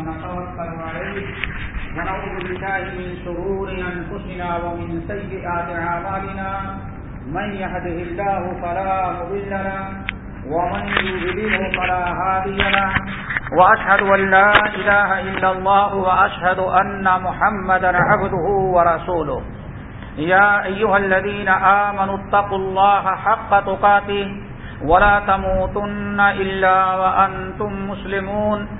ونتوكل عليه ونعوذ بالله من شرور أنفسنا ومن سيئات أعمالنا من يهده الله فلا مضل له ومن يضلله فلا هادي له وأشهد أن لا إله إلا الله وأشهد أن محمدا عبده ورسوله يا أيها الذين آمنوا اتقوا الله حق تقاته ولا تموتن إلا وأنتم مسلمون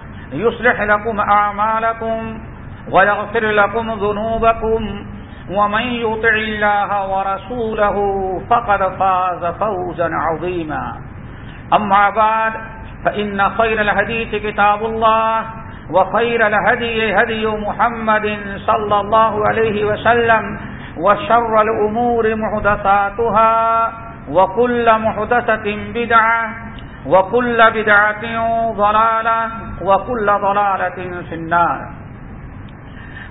يصلح لكم أعمالكم ويغفر لكم ذنوبكم ومن يطع الله ورسوله فقد فاز فوزا عظيما. أما بعد، فإن خير الهديث كتاب الله وخير الهدي هدي محمد صلى الله عليه وسلم وشر الأمور محدثاتها وكل محدثة بدعة وكل بدعة ضلالة وكل ضلالة في النار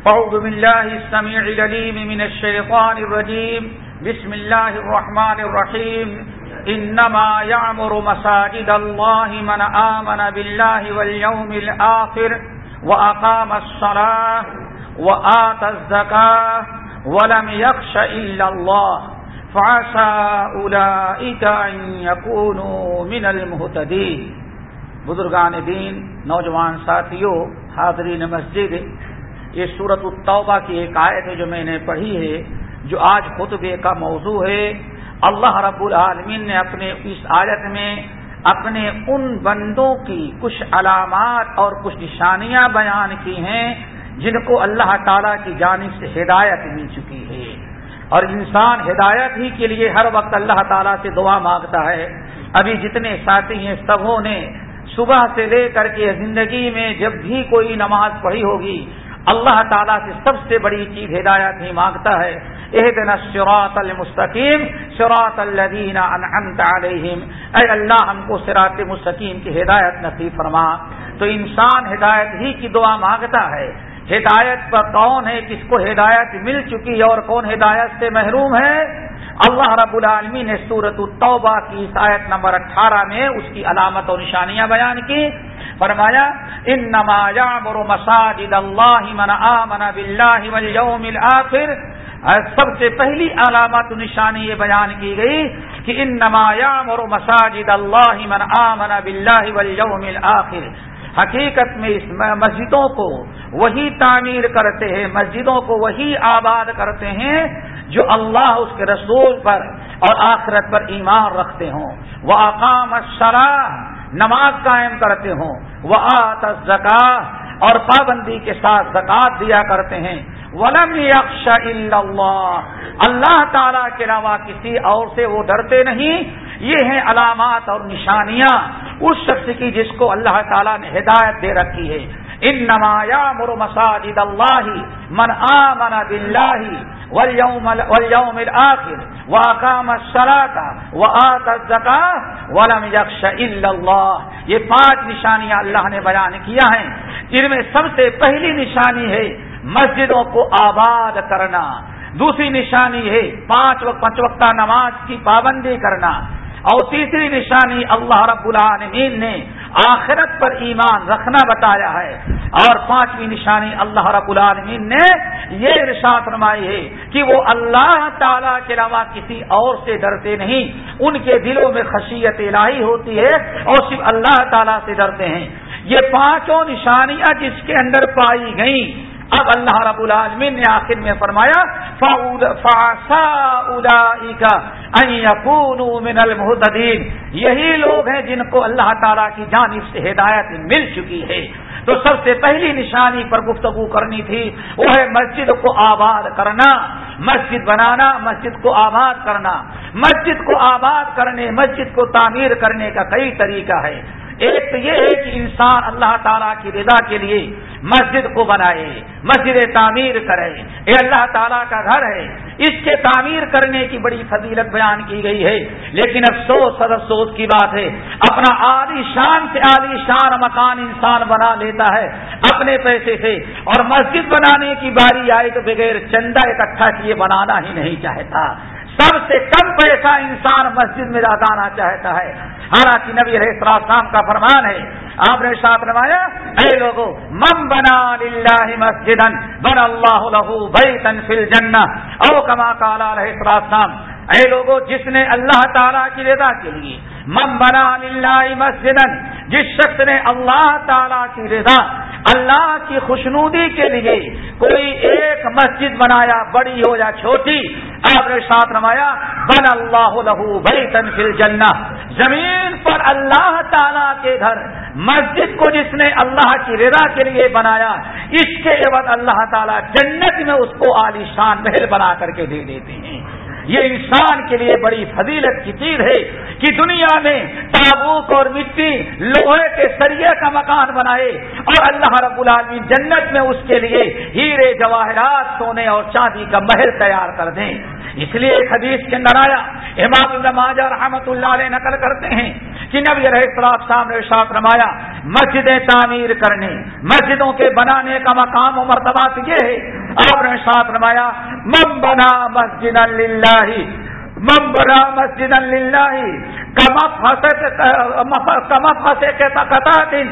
فعوذ بالله السميع لليم من الشيطان الرجيم. بسم الله الرحمن الرحيم. إنما يعمر مساجد الله من آمن بالله واليوم الآخر وأقام الصلاة وآت الزكاة ولم يخش إلا الله. فعسى أولئك أن من المهتدين. بزرگان دین، نوجوان ساتھیوں، حاضرین مسجد، یہ صورت التوبہ کی ایک آیت ہے جو میں نے پڑھی ہے، جو آج خطبے کا موضوع ہے۔ اللہ رب العالمین نے اپنے اس آیت میں اپنے ان بندوں کی کچھ علامات اور کچھ نشانیاں بیان کی ہیں، جن کو اللہ تعالی کی جانب سے ہدایت مل چکی ہے۔ اور انسان ہدایت ہی کے لیے ہر وقت اللہ تعالیٰ سے دعا مانگتا ہے۔ ابھی جتنے ساتھی ہیں، سبوں نے صبح سے لے کر کے زندگی میں جب بھی کوئی نماز پڑھی ہوگی، اللہ تعالیٰ سے سب سے بڑی چیز ہدایت ہی مانگتا ہے۔ اح دن شراط المستقیم شراط الدین علیہم۔ اے اللہ، ہم کو سرات مستقیم کی ہدایت نصیب فرما۔ تو انسان ہدایت ہی کی دعا مانگتا ہے۔ ہدایت پر کون ہے کس کو ہدایت مل چکی اور کون ہدایت سے محروم ہے؟ اللہ رب العالمی نے سورت التوبہ کی آیت نمبر اٹھارہ میں اس کی علامت اور نشانیاں بیان کی۔ فرمایا ان نمایا مرو مساجد اللہ من آمن باللہ والیوم الاخر۔ سب سے پہلی علامت نشانی یہ بیان کی گئی کہ ان نمایا مرو مساجد اللہ من آمن باللہ والیوم الاخر۔ حقیقت میں اس مسجدوں کو وہی تعمیر کرتے ہیں، مسجدوں کو وہی آباد کرتے ہیں جو اللہ اس کے رسول پر اور آخرت پر ایمان رکھتے ہوں۔ وہ اقام شرح نماز قائم کرتے ہوں۔ وہ آت اور پابندی کے ساتھ زکات دیا کرتے ہیں۔ ولم یکش اللہ اللہ تعالی کے علاوہ کسی اور سے وہ ڈرتے نہیں۔ یہ ہیں علامات اور نشانیاں اس شخص کی جس کو اللہ تعالیٰ نے ہدایت دے رکھی ہے۔ ان نمایا مر مساجد اللہ من آمن باللہ والیوم والیوم الاخر واقام الصلاة وآت الزکاة ولم یخش الا اللہ۔ یہ پانچ نشانیاں اللہ نے بیان کیا ہیں۔ جن میں سب سے پہلی نشانی ہے مسجدوں کو آباد کرنا۔ دوسری نشانی ہے پانچ وقت پانچ وقتہ نماز کی پابندی کرنا۔ اور تیسری نشانی اللہ رب العالمین نے آخرت پر ایمان رکھنا بتایا ہے۔ اور پانچویں نشانی اللہ رب العالمین نے یہ ارشاد فرمائی ہے کہ وہ اللہ تعالی کے علاوہ کسی اور سے ڈرتے نہیں۔ ان کے دلوں میں خشیت الہی ہوتی ہے اور صرف اللہ تعالی سے ڈرتے ہیں۔ یہ پانچوں نشانیاں جس کے اندر پائی گئیں اب اللہ رب العالمین نے آخر میں فرمایا من المحدین یہی لوگ ہیں جن کو اللہ تعالیٰ کی جانب سے ہدایت مل چکی ہے۔ تو سب سے پہلی نشانی پر گفتگو کرنی تھی، وہ ہے مسجد کو آباد کرنا۔ مسجد بنانا، مسجد کو آباد کرنا۔ مسجد کو آباد کرنے، مسجد کو تعمیر کرنے کا کئی طریقہ ہے۔ ایک تو یہ ہے کہ انسان اللہ تعالیٰ کی رضا کے لیے مسجد کو بنائے، مسجد تعمیر کرے۔ یہ اللہ تعالیٰ کا گھر ہے۔ اس کے تعمیر کرنے کی بڑی فضیلت بیان کی گئی ہے۔ لیکن افسوس سد افسوس کی بات ہے، اپنا عالی شان سے عالی شان مکان انسان بنا لیتا ہے، اپنے پیسے سے۔ اور مسجد بنانے کی باری آئے تو بغیر چندہ اکٹھا کیے بنانا ہی نہیں چاہتا۔ سب سے کم پیسہ انسان مسجد میں لگانا چاہتا ہے۔ حالانکہ نبی رہے السلام کا فرمان ہے آپ نے ساتھ روایا، اے لوگوں مم بنا مسجد بن اللہ لہو بھائی تنفل جن او کما کالا رہے السلام اے لوگوں جس نے اللہ تعالیٰ کی رضا کے لیے مم بنا مسجد جس شخص نے اللہ تعالیٰ کی رضا، اللہ کی خوشنودی کے لیے کوئی ایک مسجد بنایا، بڑی ہو یا چھوٹی آپ نے ساتھ رمایا بن اللہ لہو بھائی تنفیل جنا زمین پر اللہ تعالیٰ کے گھر، مسجد کو جس نے اللہ کی رضا کے لیے بنایا، اس کے عوض اللہ تعالیٰ جنت میں اس کو عالیشان محل بنا کر کے دے دیتے ہیں۔ یہ انسان کے لیے بڑی فضیلت کی چیز ہے کہ دنیا میں تابوک اور مٹی لوہے کے سریے کا مکان بنائے اور اللہ رب العالمین جنت میں اس کے لیے ہیرے جواہرات، سونے اور چاندی کا محل تیار کر دیں۔ اس لیے ایک حدیث کے اندر آیا، امام ماجا رحمت اللہ علیہ نقل کرتے ہیں کہ نبی رہے صلاح سامنے شاپ رمایا مسجدیں تعمیر کرنے، مسجدوں کے بنانے کا مقام و مرتبہ یہ ہے آپ نے ساتھ رمایا مم بنا مسجد اللہ مم بنا مسجد اللہ کم پھنسے کے تقتا دن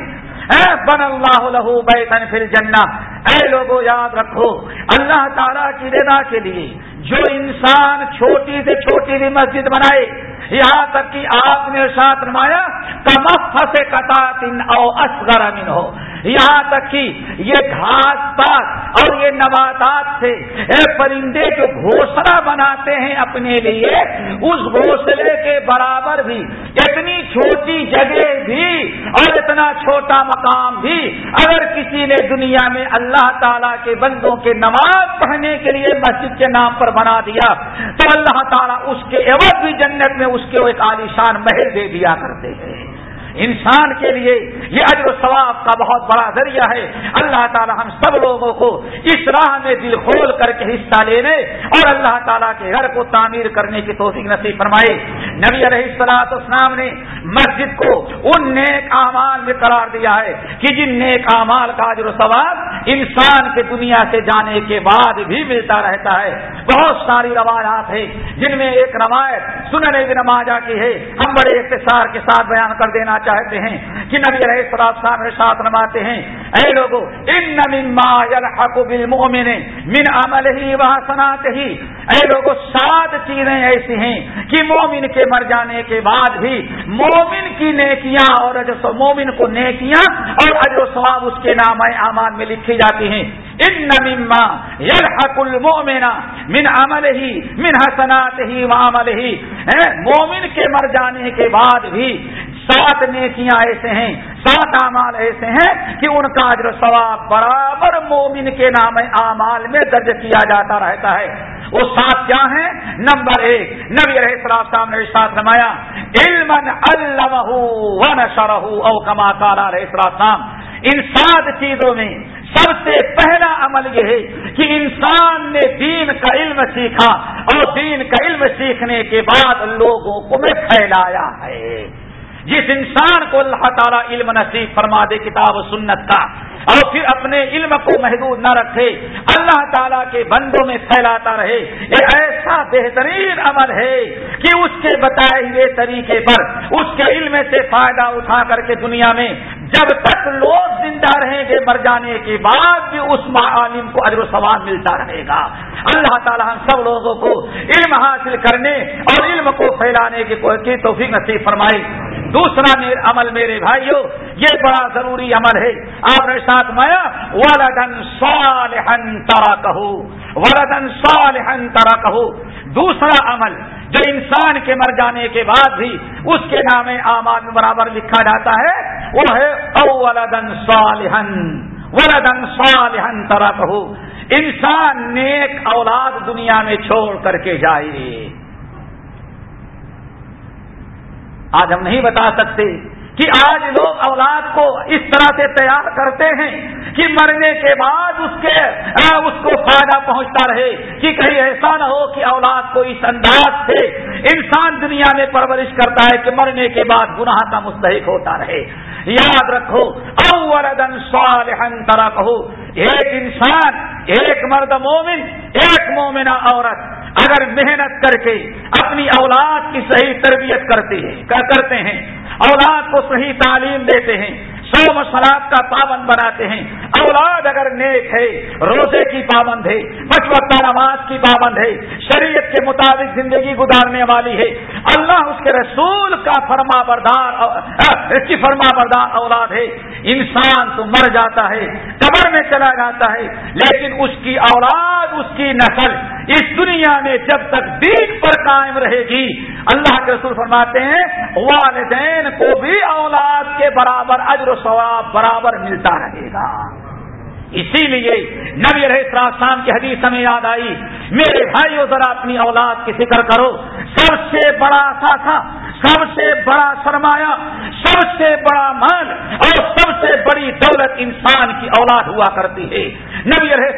بن اللہ لہو بیتن فی الجنہ۔ اے لوگوں یاد رکھو، اللہ تعالیٰ کی رضا کے لیے جو انسان چھوٹی سے چھوٹی بھی مسجد بنائے، یہاں تک کہ آپ نے ساتھ نمایا کم پھنسے کتا تین او اصغر امین ہو یہاں تک کہ یہ گھاس پاس اور یہ نباتات سے اے پرندے جو گھوسلہ بناتے ہیں اپنے لیے، اس گھوسلے کے برابر بھی، اتنی چھوٹی جگہ بھی اور اتنا چھوٹا مقام بھی۔ اگر کسی نے دنیا میں اللہ تعالیٰ کے بندوں کے نماز پڑھنے کے لیے مسجد کے نام پر بنا دیا تو اللہ تعالیٰ اس کے عوض بھی جنت میں، اس کے ایک عالیشان محل دے دیا کرتے ہیں۔ انسان کے لیے یہ اجر و ثواب کا بہت بڑا ذریعہ ہے۔ اللہ تعالی ہم سب لوگوں کو اس راہ میں دل کھول کر کے حصہ لینے اور اللہ تعالیٰ کے گھر کو تعمیر کرنے کی توفیق نصیب فرمائے۔ نبی علیہ السلاط اسلام نے مسجد کو ان نیک اعمال میں قرار دیا ہے کہ جن نیک اعمال کا اجر و ثواب انسان کے دنیا سے جانے کے بعد بھی ملتا رہتا ہے۔ بہت ساری روایات ہیں جن میں ایک روایت سننے کی نماز کی ہے۔ ہم بڑے اختصار کے ساتھ بیان کر دینا چاہتے ہیں کہ نبی علیہ السلام صاحب ساتھ نماتے ہیں، اے لوگوں ان مما يلحق بالمؤمن من عمل ہی اے لوگوں سات چیزیں ایسی ہیں کہ مومن کے مر جانے کے بعد بھی مومن کی نیکیاں اور اجر مومن کو نیکیاں اور اجر و ثواب اس کے نام اعمال میں لکھی جاتی ہیں۔ ان مما يلحق المؤمن من عمل ہی من حسنات ہی وعمل ہی مومن کے مر جانے کے بعد بھی سات نیکیاں ایسے ہیں، سات اعمال ایسے ہیں کہ ان کا اجر ثواب برابر مومن کے نام اعمال میں درج کیا جاتا رہتا ہے۔ وہ سات کیا ہیں؟ نمبر ایک، نبی رہے صاحب صاحب نے ساتھ نمایا علم اللہ او کما کالا رہے صاحب، ان سات چیزوں میں سب سے پہلا عمل یہ ہے کہ انسان نے دین کا علم سیکھا اور دین کا علم سیکھنے کے بعد لوگوں کو میں پھیلایا ہے۔ جس انسان کو اللہ تعالیٰ علم نصیب فرما دے کتاب و سنت کا، اور پھر اپنے علم کو محدود نہ رکھے، اللہ تعالیٰ کے بندوں میں پھیلاتا رہے۔ یہ ایسا بہترین عمل ہے کہ اس کے بتائے ہوئے طریقے پر، اس کے علم سے فائدہ اٹھا کر کے دنیا میں جب تک لوگ زندہ رہیں گے، مر جانے کے بعد بھی اس عالم کو اجر و ثواب ملتا رہے گا۔ اللہ تعالیٰ ہم سب لوگوں کو علم حاصل کرنے اور علم کو پھیلانے کی توفیق نصیب فرمائی دوسرا عمل میرے بھائیوں یہ بڑا ضروری عمل ہے۔ آپ نے ساتھ مایا ولدن صالحن ترا کہو ولدن صالحن ترا کہو دوسرا عمل، جو انسان کے مر جانے کے بعد بھی اس کے نام آماد برابر لکھا جاتا ہے، وہ ہے اولدن صالحن ولدن صالحن ترا کہو انسان نیک اولاد دنیا میں چھوڑ کر کے جائے۔ آج ہم نہیں بتا سکتے کہ آج لوگ اولاد کو اس طرح سے تیار کرتے ہیں کہ مرنے کے بعد اس کے اس کو فائدہ پہنچتا رہے، کہ کہیں ایسا نہ ہو کہ اولاد کو اس انداز سے انسان دنیا میں پرورش کرتا ہے کہ مرنے کے بعد گناہ کا مستحق ہوتا رہے۔ یاد رکھو اوردن صالحا طرح کہو ایک انسان، ایک مرد مومن، ایک مومنہ عورت۔ اگر محنت کر کے اپنی اولاد کی صحیح تربیت کرتے ہیں کرتے ہیں؟ اولاد کو صحیح تعلیم دیتے ہیں سو مسلات کا پابند بناتے ہیں۔ اولاد اگر نیک ہے، روزے کی پابند ہے پچوتا نماز کی پابند ہے، شریعت کے مطابق زندگی گزارنے والی ہے، اللہ اس کے رسول کا فرما بردار کی فرما بردار اولاد ہے۔ انسان تو مر جاتا ہے، قبر میں چلا جاتا ہے، لیکن اس کی اولاد، اس کی نسل اس دنیا میں جب تک دین پر قائم رہے گی، اللہ کے رسول فرماتے ہیں، والدین کو بھی اولاد کے برابر اجر و ثواب برابر ملتا رہے گا۔ اسی لیے نبی رہے شام کی حدیث ہمیں یاد آئی، میرے بھائیوں ذرا اپنی اولاد کی فکر کرو۔ سب سے بڑا ساخا سب سے بڑا سرمایہ، سب سے بڑا مال اور سب سے بڑی دولت انسان کی اولاد ہوا کرتی ہے۔ نبی رہے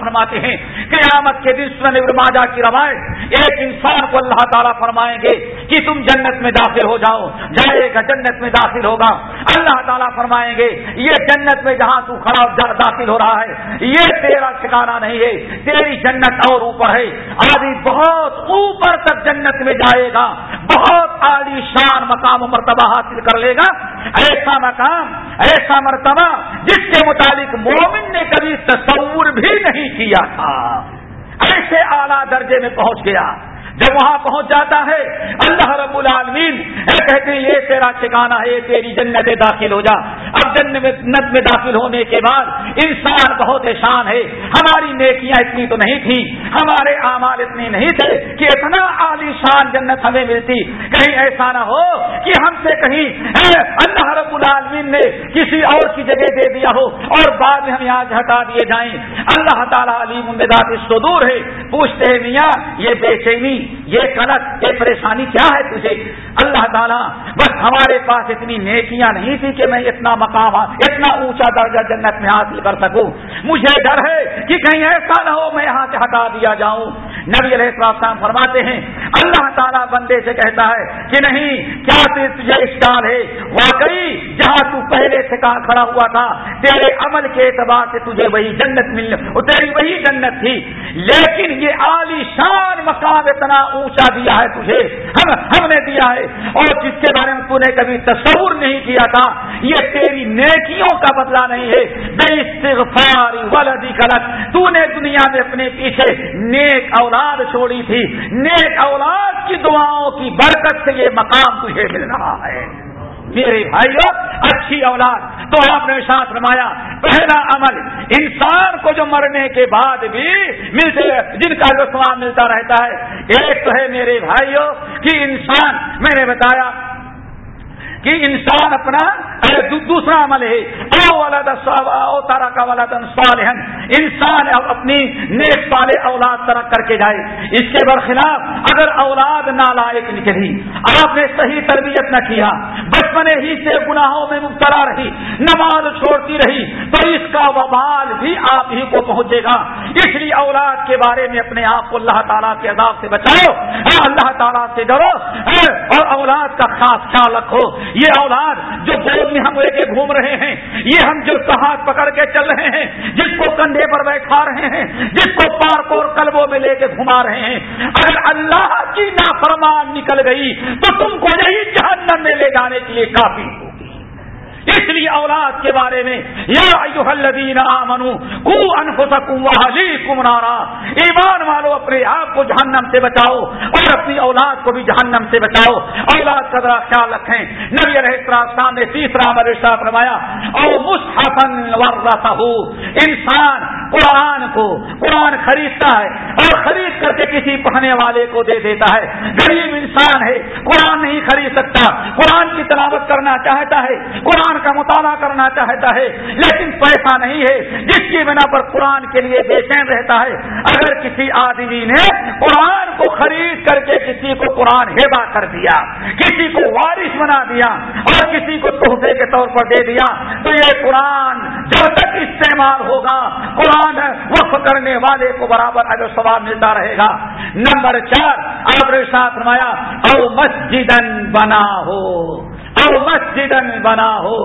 فرماتے ہیں قیامت کے دن سن ماجا کی روایت ایک انسان کو اللہ تعالیٰ فرمائیں گے کہ تم جنت میں داخل ہو جاؤ، جائے گا جنت میں داخل ہوگا۔ اللہ تعالیٰ فرمائیں گے، یہ جنت میں جہاں تو کھڑا داخل ہو رہا ہے، یہ تیرا ٹھکانا نہیں ہے، تیری جنت اور اوپر ہے۔ آدمی بہت اوپر تک جنت میں جائے گا، بہت عالی شان، مقام و مرتبہ حاصل کر لے گا۔ ایسا مقام، ایسا مرتبہ جس کے مطابق مومن نے کبھی تصور بھی نہیں کیا تھا۔ ایسے اعلیٰ درجے میں پہنچ گیا۔ جب وہاں پہنچ جاتا ہے، اللہ رب العالمین کہتے ہیں، یہ تیرا ٹھکانا ہے تیری جنت داخل ہو جا۔ جنت میں داخل ہونے کے بعد انسان بہت احسان ہے، ہماری نیکیاں اتنی تو نہیں تھی ہمارے اعمال اتنی نہیں تھے کہ اتنا عالی شان جنت ہمیں ملتی۔ کہیں ایسا نہ ہو کہ ہم سے کہیں اللہ رب العالمین نے کسی اور کی جگہ دے دیا ہو اور بعد میں ہم یہاں ہٹا دیے جائیں۔ اللہ تعالیٰ علی ممباد اس دور ہے۔ پوچھتے ہیں میاں، یہ بے چینی یہ کنک یہ پریشانی کیا ہے تجھے؟ اللہ تعالیٰ، بس ہمارے پاس اتنی نیکیاں نہیں تھی کہ میں اتنا مقام اتنا اونچا درجہ جنت میں حاصل کر سکوں۔ مجھے ڈر ہے کہ کہیں ایسا نہ ہو میں یہاں سے ہٹا دیا جاؤں۔ نبی علیہ السلام فرماتے ہیں، اللہ تعالیٰ بندے سے کہتا ہے کہ نہیں، کیا تجھے اسٹال ہے؟ واقعی جہاں تو پہلے سے کہاں کھڑا ہوا تھا، تیرے عمل کے اعتبار سے تجھے وہی جنت مل تیری وہی جنت تھی۔ لیکن یہ عالی شان مقام اتنا اونچا دیا ہے تجھے، ہم ہم نے دیا ہے۔ اور جس کے بارے میں تو نے کبھی تصور نہیں کیا تھا، یہ تیری نیکیوں کا بدلہ نہیں ہے۔ بے استغفار ولدی غلط تو نے دنیا میں اپنے پیچھے نیک اولاد چھوڑی تھی۔ نیک اولاد کی دعاؤں کی برکت سے یہ مقام تجھے مل رہا ہے۔ میرے بھائیوں اچھی اولاد۔ تو آپ نے ساتھ رمایا پہلا عمل انسان کو جو مرنے کے بعد بھی ملتے جن کا جو سواب ملتا رہتا ہے۔ ایک تو ہے میرے بھائیوں کہ انسان، میں نے بتایا کہ انسان اپنا دوسرا عمل ہے۔ او تارا کا والا صالحن انسان اپنی نیک پالے اولاد ترک کر کے جائے۔ اس کے برخلاف اگر اولاد نالائق نکلی آپ نے صحیح تربیت نہ کیا بچپنے ہی سے گناہوں میں مبتلا رہی، نماز چھوڑتی رہی تو اس کا وبال بھی آپ ہی کو پہنچے گا۔ اس لیے اولاد کے بارے میں اپنے آپ کو اللہ تعالیٰ کے عذاب سے بچاؤ۔ اللہ تعالیٰ سے ڈرو۔ اور اولاد کا خاص خیال رکھو۔ یہ اولاد جو گود میں ہم لے کے گھوم رہے ہیں، یہ ہم جو ہاتھ پکڑ کے چل رہے ہیں، جس کو کندھے پر بیٹھا رہے ہیں، جس کو پارک اور کلبوں میں لے کے گھما رہے ہیں۔ اگر اللہ کی نافرمان نکل گئی تو تم کو یہی جہنم میں لے جانے کے لیے کافی اس لیے اولاد کے بارے میں، یا آمنو کو نارا۔ ایمان والو، اپنے آپ کو جہنم سے بچاؤ اور اپنی اولاد کو بھی جہنم سے بچاؤ۔ اولاد کا ذرا خیال رکھیں۔ نبی السلام نے تیسرا مرشا فرمایا اور مستحفن ہو انسان قرآن کو، قرآن خریدتا ہے اور خرید کر کے کسی پڑھنے والے کو دے دیتا ہے۔ غریب انسان ہے، قرآن نہیں خرید سکتا۔ قرآن کی تلاوت کرنا چاہتا ہے۔ قرآن قرآن کا مطالعہ کرنا چاہتا ہے، لیکن پیسہ نہیں ہے، جس کی بنا پر قرآن کے لیے بے چین رہتا ہے۔ اگر کسی آدمی نے قرآن کو خرید کر کے کسی کو قرآن ہیبا کر دیا، کسی کو وارث بنا دیا اور کسی کو تحفے کے طور پر دے دیا، تو یہ قرآن جب تک استعمال ہوگا، قرآن وقف کرنے والے کو برابر اگر سواب ملتا رہے گا۔ نمبر چار، آپ نے ساتھ فرمایا، او مسجد بنا ہو او مسجد بنا ہو،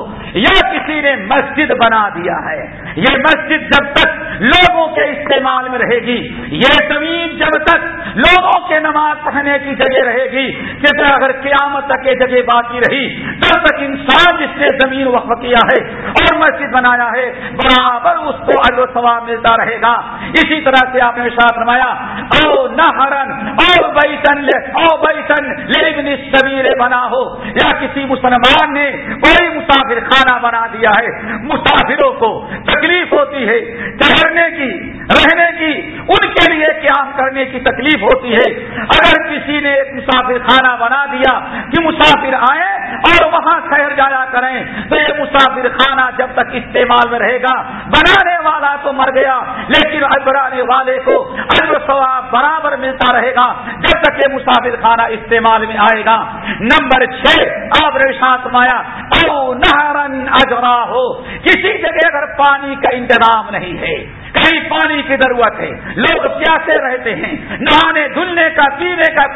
یا کسی نے مسجد بنا دیا ہے، یہ مسجد جب تک لوگوں کے استعمال میں رہے گی، یہ زمین جب تک لوگوں کے نماز پڑھنے کی جگہ رہے گی کہ اگر قیامت تک یہ جگہ باقی رہی، تب تک انسان جس نے زمین وقف کیا ہے اور مسجد بنایا ہے، برابر اس کو و ثواب ملتا رہے گا۔ اسی طرح سے آپ نے ساتھ رمایا او نہرن، او بیتن او بیتن لیبن سبیر بنا ہو یا کسی مسلمان نے کوئی مسافر خانہ بنا دیا ہے۔ مسافروں کو تکلیف ہوتی ہے ٹہرنے کی، رہنے کی، ان کے لیے قیام کرنے کی تکلیف ہوتی ہے۔ اگر کسی نے ایک مسافر خانہ بنا دیا کہ مسافر آئے اور وہاں ٹھہر جایا کریں۔ تو یہ مسافر خانہ جب تک استعمال میں رہے گا، بنانے والا تو مر گیا، لیکن بنانے والے کو اجر ثواب برابر ملتا رہے گا۔ جب تک یہ مسافر خانہ استعمال میں آئے گا۔ نمبر چھ، آپ نے ساتھ مایا او نہرن اجرا ہو کسی جگہ اگر پانی کا انتظام نہیں ہے کہیں پانی کی ضرورت ہے۔ لوگ پیاسے رہتے ہیں۔ نہانے، دھلنے کا، پینے کا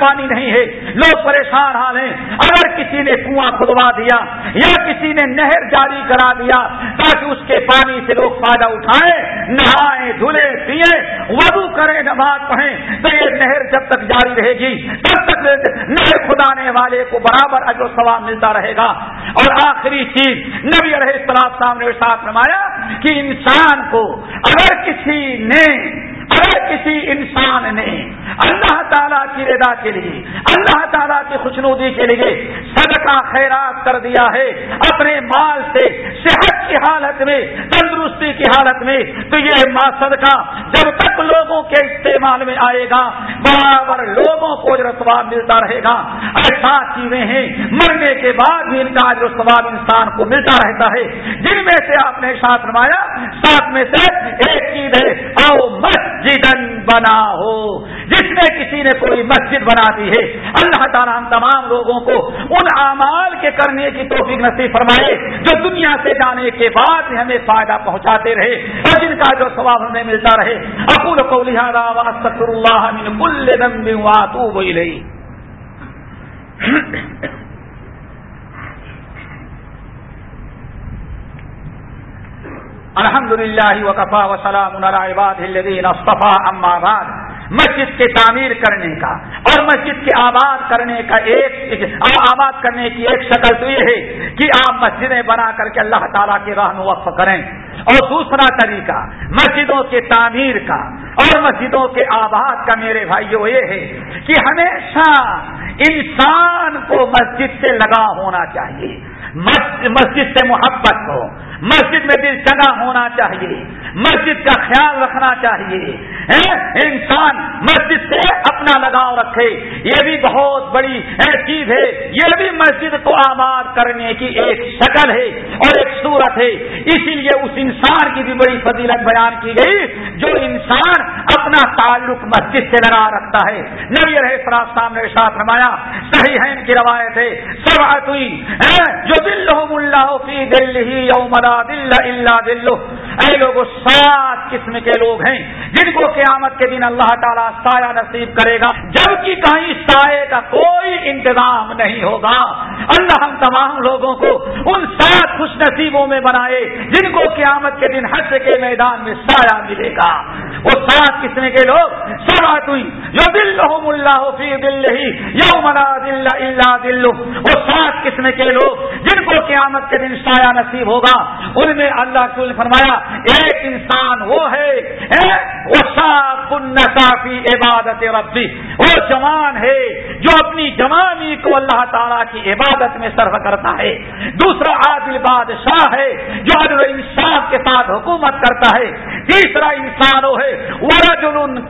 پانی نہیں ہے۔ لوگ پریشان حال ہیں۔ اگر کسی نے کنواں کھدوا دیا یا کسی نے نہر جاری کرا دیا تاکہ اس کے پانی سے لوگ فائدہ اٹھائیں نہائے دھلے پیئیں وضو کریں نماز پڑھیں تو یہ نہر جب تک جاری رہے گی، تب تک نہر خدانے والے کو برابر اجر ثواب ملتا رہے گا۔ اور آخری چیز، نبی رہے صاحب نے ساتھ نمایا کہ انسان کو اگر کسی نے اگر کسی انسان نے اللہ تعالیٰ کی ردا کے لیے، اللہ تعالیٰ کی خوشنودی کے لیے صدقہ خیرات کر دیا ہے۔ اپنے مال سے، صحت کی حالت میں، تندرستی کی حالت میں تو یہ ماں صدقہ جب تک لوگوں کے استعمال میں آئے گا، برابر لوگوں کو ثواب ملتا رہے گا۔ ایسا چیزیں ہیں، مرنے کے بعد بھی ان کا جو ثواب انسان کو ملتا رہتا ہے۔ جن میں سے آپ نے ساتھ روایا ساتھ میں سے ایک چیز ہے مت بنا ہو، جس نے کسی نے کوئی مسجد بنا دی ہے، اللہ تعالیٰ ہم تمام لوگوں کو ان اعمال کے کرنے کی توفیق نصیب فرمائے، جو دنیا سے جانے کے بعد ہمیں فائدہ پہنچاتے رہے اور جن کا جو ثواب ہمیں ملتا رہے۔ اکول کو لہٰذا اللہ کل وہی رہی الحمد للہ وقفا وسلام اما بعد، مسجد کے تعمیر کرنے کا اور مسجد کے آباد کرنے کا ایک آباد کرنے کی ایک شکل تو یہ ہے کہ آپ مسجدیں بنا کر کے اللہ تعالیٰ کے راہ وقف کریں۔ اور دوسرا طریقہ، مسجدوں کے تعمیر کا اور مسجدوں کے آباد کا میرے بھائیوں یہ ہے کہ ہمیشہ انسان کو مسجد سے لگا ہونا چاہیے۔ مسجد سے محبت ہو۔ مسجد میں دل چگا ہونا چاہیے۔ مسجد کا خیال رکھنا چاہیے۔ انسان، مسجد سے اپنا لگاؤ رکھے۔ یہ بھی بہت بڑی چیز ہے۔ یہ بھی مسجد کو آباد کرنے کی ایک شکل ہے اور ایک صورت ہے۔ اسی لیے اس انسان کی بھی بڑی فضیلت بیان کی گئی۔ جو انسان اپنا تعلق مسجد سے لگا رکھتا ہے۔ نبی رہے فراز سامنے ساتھ رمایا صحیح ہے ان کی روایت ہے سب جو دل اللہ فی دل ہی یومرا دل اللہ دلو اے لوگ سات قسم کے لوگ ہیں جن کو قیامت کے دن اللہ تعالیٰ سایہ نصیب کرے گا۔ جبکہ کہیں سائے کا کوئی انتظام نہیں ہوگا۔ اللہ ہم تمام لوگوں کو ان سات خوش نصیبوں میں بنائے جن کو قیامت کے دن حج کے میدان میں سایہ ملے گا۔ وہ سات قسم کے لوگ سب ہوئی جو دل اللہ فی دل ہی یو منا دل اللہ دل وہ سات قسم کے لوگ جن کو قیامت کے دن سایہ نصیب ہوگا۔ ان میں اللہ کو فرمایا، ایک انسان وہ ہے وہ کافی عبادت ربی، وہ جوان ہے جو اپنی جوانی کو اللہ تعالیٰ کی عبادت میں صرف کرتا ہے۔ دوسرا عادل بادشاہ ہے جو عدل انصاف کے ساتھ حکومت کرتا ہے۔ تیسرا انسان وہ ہے وہ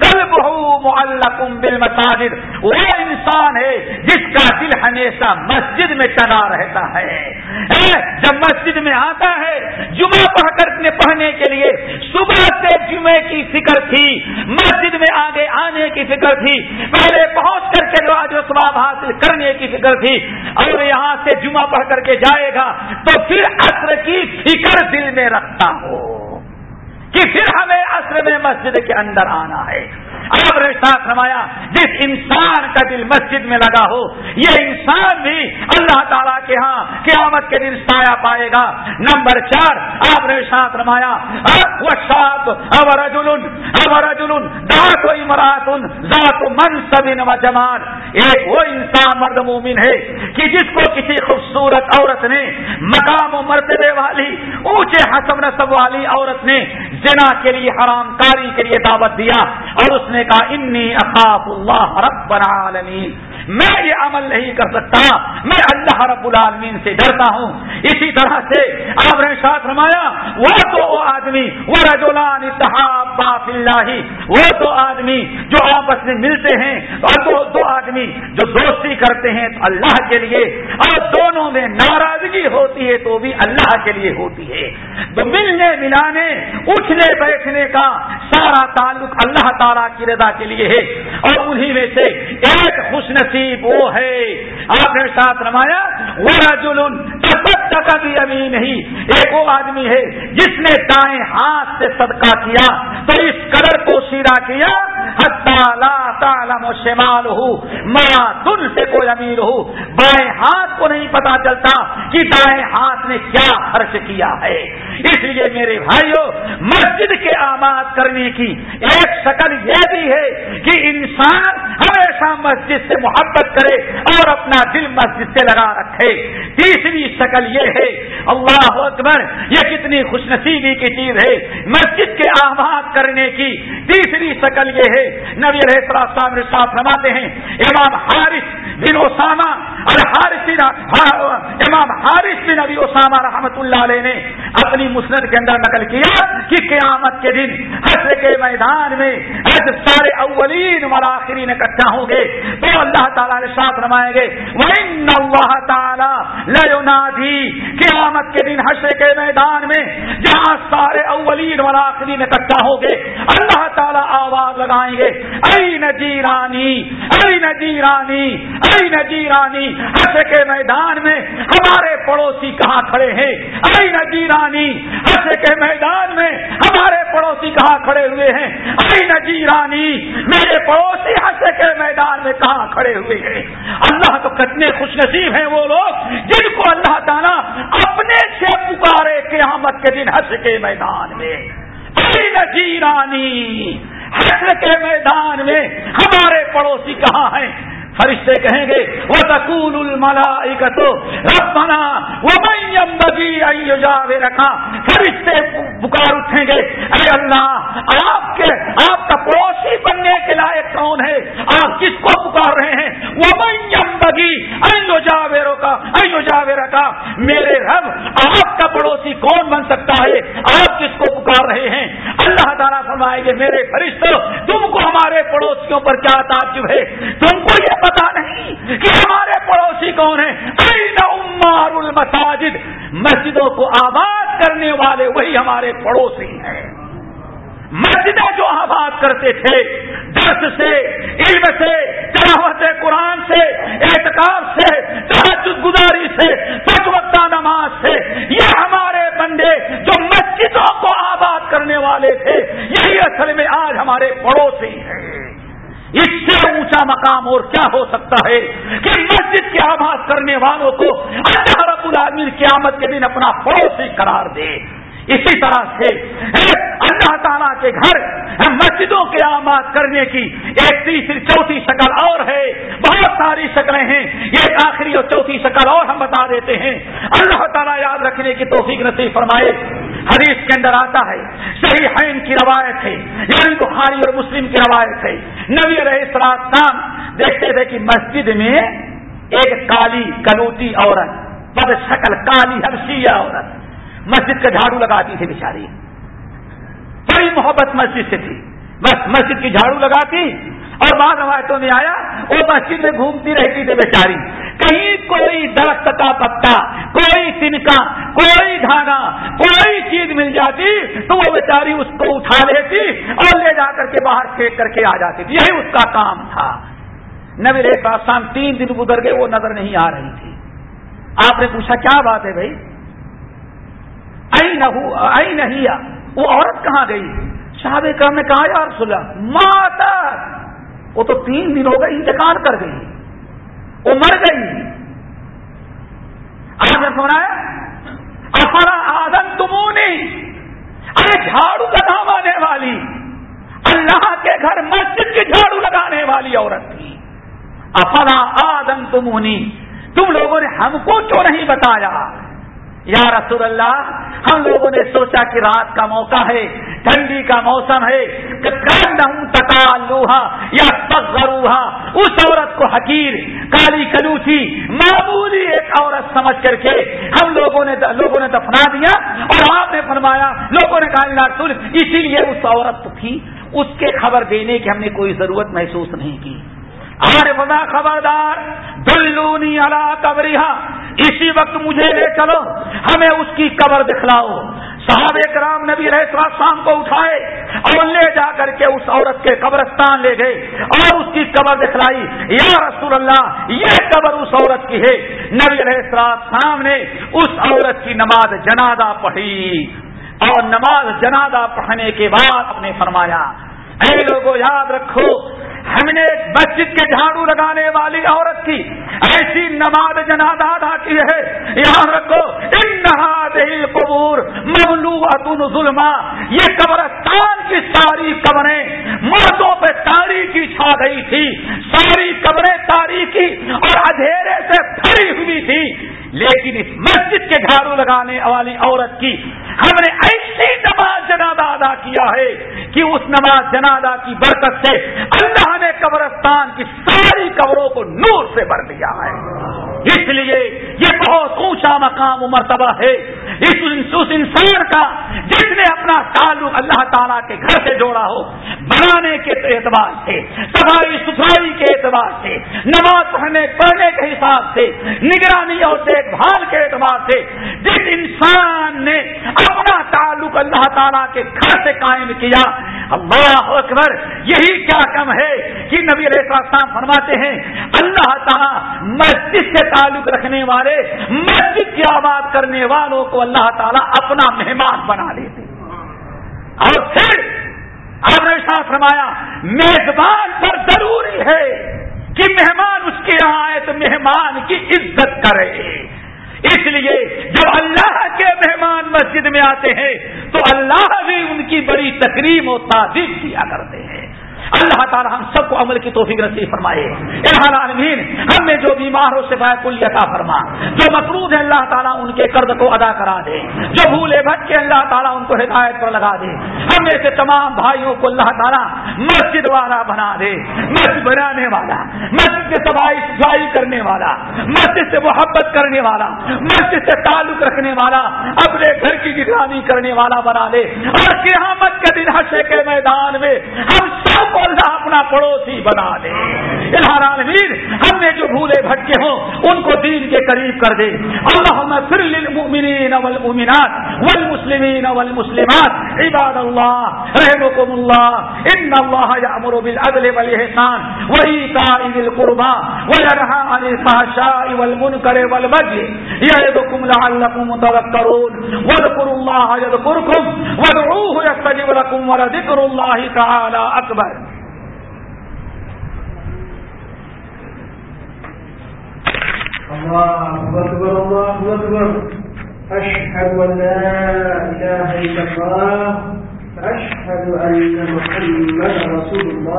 کلب ہوں بل مساجد وہ انسان ہے جس کا دل ہمیشہ مسجد میں چلا رہتا ہے۔ جب مسجد میں آتا ہے جمعہ پڑھ کر پڑھنے کے لیے۔ صبح سے جمعے کی فکر تھی، مسجد میں آگے آنے کی فکر تھی، پہلے پہنچ کر کے جو سواب حاصل کرنے کی فکر تھی، اور یہاں سے جمعہ پڑھ کر کے جائے گا تو پھر عصر کی فکر دل میں رکھتا ہو کہ پھر ہمیں عصر میں مسجد کے اندر آنا ہے۔ آپ نے ساتھ نمایا جس انسان کا دل مسجد میں لگا ہو، یہ انسان بھی اللہ تعالیٰ کے ہاں قیامت کے دن سایہ پائے گا۔ نمبر چار، آپ نے ساتھ نمایا دات و امراتن، ذات من سبن و ایک وہ انسان مرد مومن ہے کہ جس کو کسی خوبصورت عورت نے، مقام و مرتبے والی، اونچے حسب نصب والی عورت نے جنا کے لیے، حرام کاری کے لیے دعوت دیا اور اس نے کہا انی اخاف اللہ رب العالمین. میں یہ عمل نہیں کر سکتا۔ میں اللہ رب العالمین سے ڈرتا ہوں۔ اسی طرح سے آپ نے ساتھ رمایا وہ تو وہ آدمی وہ رجولان اتحاب اللہ۔ وہ تو آدمی جو آپس میں ملتے ہیں اور دو, دو آدمی جو دوستی کرتے ہیں تو اللہ کے لیے اور دونوں میں ناراضگی ہوتی ہے تو بھی اللہ کے لیے ہوتی ہے۔ تو ملنے ملانے اٹھنے بیٹھنے کا سارا تعلق اللہ تعالیٰ کی رضا کے لیے ہے۔ اور انہی میں سے ایک خوش نصیب وہ ہے۔ آپ نے ساتھ رمایا وہ جلن کا بھی ابھی نہیں ایک وہ آدمی ہے جس نے دائیں ہاتھ سے صدقہ کیا، تو اس قدر کو سیدھا کیا شمال ہو ماں تن سے کوئی امیر ہو۔ بائیں ہاتھ کو نہیں پتا چلتا کہ دائیں ہاتھ نے کیا خرچ کیا ہے۔ اس لیے میرے بھائیوں مسجد کے آباد کرنے کی ایک شکل یہ بھی ہے کہ انسان ہمیشہ مسجد سے محبت کرے اور اپنا دل مسجد سے لگا رکھے۔ تیسری شکل یہ ہے، اللہ اکبر، یہ کتنی خوش نصیبی کی چیز ہے۔ مسجد کے آباد کرنے کی تیسری شکل یہ ہے نبی صاحب صاف فرماتے ہیں امام حارث بن اسامہ حارث امام حارث بن ابی اسامہ رحمت اللہ علیہ نے اپنی مسند کے اندر نقل کیا کہ قیامت کے دن حسر کے میدان میں سارے اولین مراخرین اکٹھا ہوں گے۔ تو اللہ تعالیٰ نے ساتھ رمائیں گے اللہ تعالیٰ لنادی قیامت کے دن حشر کے میدان میں جہاں سارے اولین مراخرین اکٹھا ہوں گے۔ اللہ تعالیٰ آواز لگائیں گے ائی نجیرانی ائی نجیرانی ائی نجیرانی حشر کے میدان میں ہمارے پڑوسی کہاں کھڑے ہیں؟ ائی نجیرانی حشر کے میدان میں ہمارے پڑوسی کہاں کھڑے ہوئے ہیں؟ ائی نجیرانی میرے پڑوسی حشر کے میدان میں کہاں کھڑے ہوئے ہیں؟ اللہ تو کتنے خوش نصیب ہیں وہ لوگ جن کو اللہ تعالیٰ اپنے سے پکارے قیامت کے دن حشر کے میدان میں۔ ائی نجیرانی حشر کے میدان میں ہمارے پڑوسی کہاں ہیں؟ فرشتے کہیں گے وہ تکول الملا ربنا وہ بگی جاوے رکھا فرشتے بکار اٹھیں گے ارے اللہ، آپ کے، آپ کا پڑوسی بننے کے لائق کون ہے؟ آپ کس کو پکار رہے ہیں؟ وہ بین بگی ایو جاوے روکا میرے رب، آپ کا پڑوسی کون بن سکتا ہے؟ آپ کس کو پکار رہے ہیں؟ اللہ تعالیٰ فرمائے گے، میرے فرشتوں تم کو ہمارے پڑوسیوں پر کیا تعجب ہے؟ تم کو یہ پتا نہیں کہ ہمارے پڑوسی کون ہیں۔ عمار المساجد، مسجدوں کو آباد کرنے والے وہی ہمارے پڑوسی ہیں۔ مسجدیں جو آباد کرتے تھے، درس سے، علم سے، تلاوت قرآن سے احتکاب سے تحجد گزاری سے وقت نماز سے یہ ہمارے بندے جو مسجدوں کو آباد کرنے والے تھے یہی اصل میں آج ہمارے پڑوسی ہیں اس سے اونچا مقام اور کیا ہو سکتا ہے کہ مسجد کے آباد کرنے والوں کو اللہ رب العالمین قیامت کے دن اپنا پڑوسی قرار دے۔ اسی طرح سے اللہ تعالیٰ کے گھر مسجدوں کے آماد کرنے کی ایک تیسری، چوتھی شکل اور ہے۔ بہت ساری شکلیں ہیں۔ ایک آخری اور چوتھی شکل اور ہم بتا دیتے ہیں۔ اللہ تعالیٰ یاد رکھنے کی توفیق نصیب فرمائے۔ حدیث کے اندر آتا ہے صحیح حین کی روایت ہے یعنی بخاری اور مسلم کی روایت ہے۔ نبی رہے نام دیکھتے تھے کہ مسجد میں ایک کالی، کلوتی عورت، بد شکل کالی ہرشی عورت مسجد کا جھاڑو لگاتی تھی بیچاری۔ بڑی محبت مسجد سے تھی۔ بس مسجد کی جھاڑو لگاتی اور بعض روایتوں میں آیا، وہ مسجد میں گھومتی رہتی تھی بیچاری۔ کہیں کوئی درخت کا پتا، کوئی تنکا کوئی دھاگا کوئی چیز مل جاتی تو وہ بیچاری اس کو اٹھا لیتی اور لے جا کر کے باہر پھینک کر کے آ جاتی تھی۔ یہی اس کا کام تھا۔ نبی ریخ شام تین دن گزر گئے، وہ نظر نہیں آ رہی تھی۔ آپ نے پوچھا، کیا بات ہے بھائی؟ آئی نہیں وہ عورت کہاں گئی؟ صحابہ کرم نے کہا یار سلا ماتا! وہ تو تین دن ہو گئے، انتقال کر گئی۔ وہ مر گئی۔ آپ سونا ہے افرا آدم تمو ارے جھاڑو لگانے والی۔ اللہ کے گھر مسجد کی جھاڑو لگانے والی عورت تھی۔ افلا آدم تمونی تم لوگوں نے ہم کو کیوں نہیں بتایا؟ یا رسول اللہ، ہم لوگوں نے سوچا کہ رات کا موقع ہے، ٹھنڈی کا موسم ہے لوہا یا تغروہا اس عورت کو حقیر، کالی کلوچی، معمولی ایک عورت سمجھ کر کے ہم لوگوں نے لوگوں نے دفنا دیا اور آپ نے فرمایا، لوگوں نے کہا رسول، اسی لیے اس عورت تھی۔ اس کے خبر دینے کی ہم نے کوئی ضرورت محسوس نہیں کی۔ ارے بدا خبردار، دلونی اللہ قبریہ اسی وقت مجھے لے چلو، ہمیں اس کی قبر دکھلاؤ۔ صاحب کرام نبی رہے شام کو اٹھائے اور لے جا کر کے اس عورت کے قبرستان لے گئے اور اس کی قبر دکھلائی۔ یا رسول اللہ، یہ قبر اس عورت کی ہے۔ نبی رہے شام نے اس عورت کی نماز جنازہ پڑھی اور نماز جنازہ پڑھنے کے بعد اپنے فرمایا اے لوگوں یاد رکھو، ہم نے مسجد کے جھاڑو لگانے والی عورت کی ایسی نماز جنازہ ادا کی ہے۔ یہاں رکھو، ان قبور مغلو ظلما۔ یہ قبرستان کی ساری قبریں مردوں پہ تاریخی چھا گئی تھی۔ ساری قبریں تاریخی اور اندھیرے سے بھری ہوئی تھی۔ لیکن اس مسجد کے جھاڑو لگانے والی عورت کی ہم نے ایسی نماز جنازہ ادا کیا ہے کہ اس نماز جنازہ کی برکت سے اللہ نے قبرستان کی ساری قبروں کو نور سے بھر دیا ہے۔ اس لیے یہ بہت اونچا مقام و مرتبہ ہے۔ اس انسان کا جس نے اپنا تعلق اللہ تعالیٰ کے گھر سے جوڑا ہو، بنانے کے اعتبار سے، صفائی ستھرائی کے اعتبار سے، نماز پڑھنے پڑھنے کے حساب سے، نگرانی اور دیکھ بھال کے اعتبار سے، جس انسان نے اپنا تعلق اللہ تعالیٰ کے گھر سے قائم کیا اللہ اکبر، یہی کیا کم ہے کہ نبی علیہ السلام فرماتے ہیں، اللہ تعالیٰ مسجد سے تعلق رکھنے والے، مسجد کی آباد کرنے والوں کو اللہ تعالیٰ اپنا مہمان بنا لیتے اور پھر آپ نے ساتھ فرمایا، میزبان پر ضروری ہے کہ مہمان اس کے یہاں آئے تو مہمان کی عزت کرے۔ اس لیے جب اللہ کے مہمان مسجد میں آتے ہیں تو اللہ بھی ان کی بڑی تقریب و تعدیب کیا کرتے ہیں۔ اللہ تعالیٰ ہم سب کو عمل کی توفیق نصیب فرمائے۔ عالمین ہم میں جو بیمار ہو سفا کل عطا فرما، جو مقروض ہے اللہ تعالیٰ ان کے قرض کو ادا کرا دے، جو بھولے بھٹ کے اللہ تعالیٰ ان کو ہدایت پر لگا دے۔ ہم میں سے تمام بھائیوں کو اللہ تعالیٰ مسجد والا بنا دے، مسجد بنانے والا، مسجد سے صفائی صفائی کرنے والا، مسجد سے محبت کرنے والا، مسجد سے تعلق رکھنے والا، اپنے گھر کی نگرانی کرنے والا بنا دے۔ اور قیامت کے دن حشے کے میدان میں ہم سب کو اللہ اپنا پڑوسی بنا دے۔ العالمین، ہم نے جو بھولے بھٹکے ہوں، ان کو دین کے قریب کر دے۔ اللہ پھر للمؤمنین والمؤمنات والمسلمین والمسلمات۔ عباد اللہ رحمكم اللہ۔ ان اللہ یامر بالعدل والاحسان وایتاء ذی القربى وینهى عن الفحشاء والمنکر والبغي یعظکم لعلکم تذکرون۔ واذکروا اللہ یذکرکم، وادعوه یستجب لكم ولذکر اللہ تعالی اکبر۔ الله أكبر الله أكبر. أشهد أن لا إله إلا الله، أشهد أن محمد رسول الله.